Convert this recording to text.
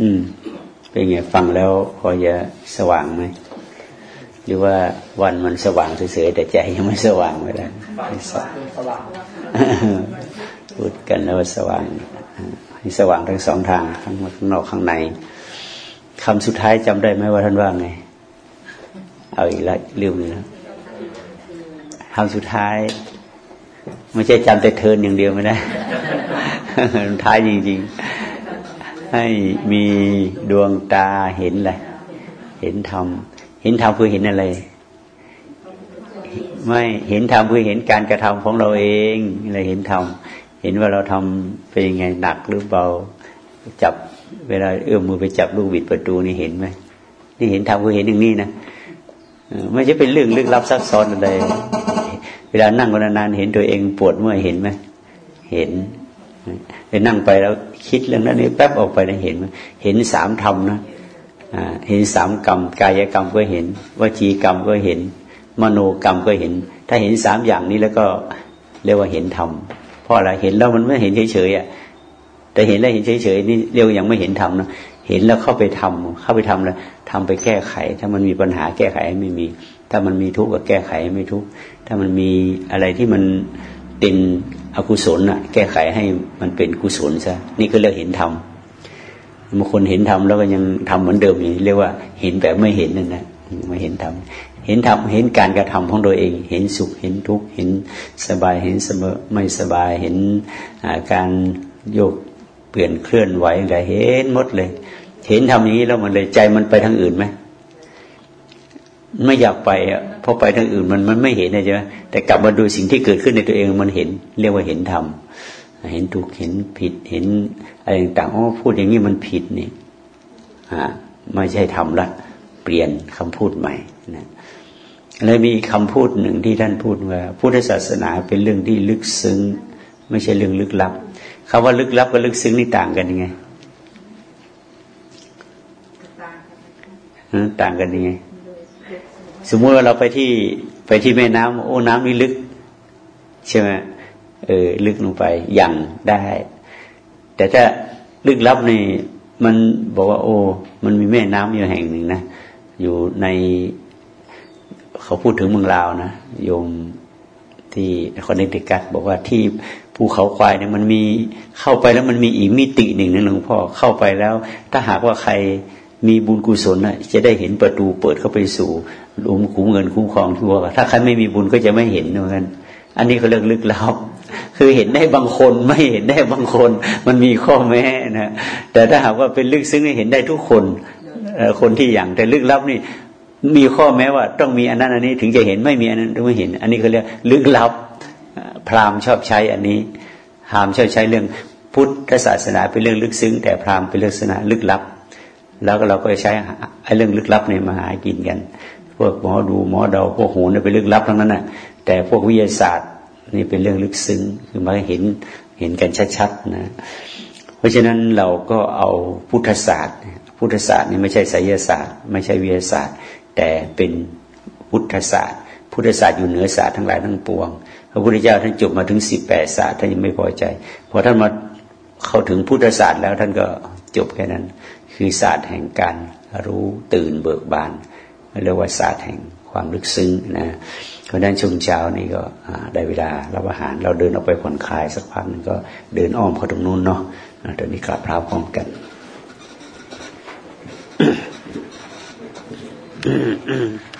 อืม เป็นไงฟังแล้วพอจะสว่างไหมหรือว่าวันมันสว่างเฉยๆแต่ใจยังไม่สว่างไม่ได้สว่างพูดกันแล้วสว่างให้สว่างทั้งสองทางทั้งข้างนอกข้างในคำสุดท้ายจำได้ไหมว่าท่านว่าไง เอาอีกแล้วเรื่องนึงนะคำสุดท้าย ไม่ใช่จำแต่เทินอย่างเดียวไม่ได้ท้ายจริง ๆ ให้มีดวงตาเห็นอะไรเห็นธรรม เห็นธรรมคือเห็นอะไร ไม่เห็นธรรมคือเห็นการกระทำของเราเองอะไรเห็นธรรมเห็นว่าเราทำเป็นยังไงหนักหรือเบาจับเวลาเอื้อมมือไปจับลูกบิดประตูนี่เห็นไหมนี่เห็นธรรมคือเห็นอย่างนี้นะไม่ใช่เป็นเรื่องลึกลับซับซ้อนอะไรเวลานั่งนานๆเห็นตัวเองปวดเมื่อยเห็นไหมเห็น ไปนั่งไปแล้วคิดเรื่องนั้นนี่แป๊บออกไปแล้วเห็น เห็นสามธรรมนะเห็นสามกรรม กายกรรมก็เห็นวจีกรรมก็เห็น มโนกรรมก็เห็น ถ้าเห็นสามอย่างนี้แล้วก็เรียกว่าเห็นธรรมเพราะอะไรเห็นแล้วมันไม่เห็นเฉยๆอะแต่เห็นแล้วเห็นเฉยๆนี่เรียกยังไม่เห็นธรรมนะเห็นแล้วเข้าไปทำเข้าไปทำแล้วทำไปแก้ไข ถ้ามันมีปัญหาแก้ไขไม่มี ถ้ามันมีทุกข์ก็แก้ไขไม่ทุกข์ถ้ามันมีอะไรที่มันเป็น อกุศลอะ แก้ไขให้มันเป็นกุศลซะนี่ก็เรียกเห็นธรรมบางคนเห็นธรรมแล้วก็ยังทำเหมือนเดิมอยู่เรียกว่าเห็นแบบไม่เห็นนั่นนะไม่เห็นธรรมเห็นธรรมเห็นการกระทำของตัวเอง เห็นสุขเห็นทุกข์เห็นสบายเห็นเสมอไม่สบายเห็นการโยกเปลี่ยนเคลื่อนไหวอะไรเห็นหมดเลย เห็นทำอย่างนี้แล้วมันเลยใจมันไปทางอื่นไหม ไม่อยากไปอะเพราะไปทางอื่นมันมันไม่เห็นใช่ไหมแต่กลับมาดูสิ่งที่เกิดขึ้นในตัวเองมันเห็น เรียกว่าเห็นธรรมเห็นถูกเห็นผิดเห็นอะไรต่างๆอ๋อพูดอย่างนี้มันผิดนี่อ่าไม่ใช่ทำละเปลี่ยนคำพูดใหม่นะเลยมีคำพูดหนึ่งที่ท่านพูดว่า พุทธศาสนาเป็นเรื่องที่ลึกซึ้ง ไม่ใช่เรื่องลึกลับคำว่าลึกลับกับลึกซึ้งนี่ต่างกันยังไงต่างกันยังไง สมมุติว่าเราไปที่ไปที่แม่น้ำโอ้น้ำนี่ลึก ใช่ไหมเออลึกลงไปยังได้ แต่ถ้าลึกลับนี่มันบอกว่า โอ้มันมีแม่น้ำอยู่แห่งหนึ่งนะอยู่ในเขาพูดถึงเมืองลาวนะโยมที่คอนเนติกัตบอกว่าที่ภูเขาควายเนี่ยมันมีเข้าไปแล้วมันมีอีกมิติหนึ่งนะหลวงพ่อเข้าไปแล้ว ถ้าหากว่าใคร มีบุญกุศลนะจะได้เห็นประตูเปิดเข้าไปสู่หลุมคุ้มเงินคุ้มครองทั่วถ้าใครไม่มีบุญก็จะไม่เห็นเหมือนกันอันนี้เขาเรื่องลึกลับคือเห็นได้บางคนไม่เห็นได้บางคน มันมีข้อแม้นะแต่ถ้าหากว่าเป็นลึกซึ้งเห็นได้ทุกคนคนที่อย่างแต่ลึกลับนี่ มีข้อแม้ว่าต้องมีอันนั้นอันนี้ถึงจะเห็นไม่มีอันนั้นถึงไม่เห็น อันนี้เขาเรียกลึกลับ พราหมณ์ชอบใช้อันนี้พราหมณ์ชอบใช้เรื่องพุทธศาสนาเป็นเรื่องลึกซึ้ง แต่พราหมณ์เป็นเรื่องศาสนาลึกลับ แล้วก็เราก็ใช้ไอ้เรื่องลึกลับในมาหากินกัน พวกหมอดูหมอเดาพวกโหนเป็นลึกลับทั้งนั้นน่ะ แต่พวกวิทยาศาสตร์นี่เป็นเรื่องลึกซึ้งคือมาเห็นเห็นกันชัดๆนะ เพราะฉะนั้นเราก็เอาพุทธศาสตร์ พุทธศาสตร์นี่ไม่ใช่ไสยศาสตร์ ไม่ใช่วิทยาศาสตร์ แต่เป็นพุทธศาสตร์ พุทธศาสตร์อยู่เหนือศาสตร์ทั้งหลายทั้งปวง พระพุทธเจ้าท่านจบมาถึงสิบแปดศาสตร์ท่านยังไม่พอใจพอท่านมาเข้าถึงพุทธศาสตร์แล้วท่านก็จบแค่นั้น คือศาสตร์แห่งการรู้ตื่นเบิกบานเรียกว่าศาสตร์แห่งความลึกซึ้งนะเพราะนั้นช่วงเช้านี่ก็ได้เวลารับอาหาร เราเดินออกไปผ่อนคลายสักพักนึงก็เดินอ้อมเข้าตรงนู้นเนาะเดี๋ยวนี้กลับพร้าพร้อมกันอ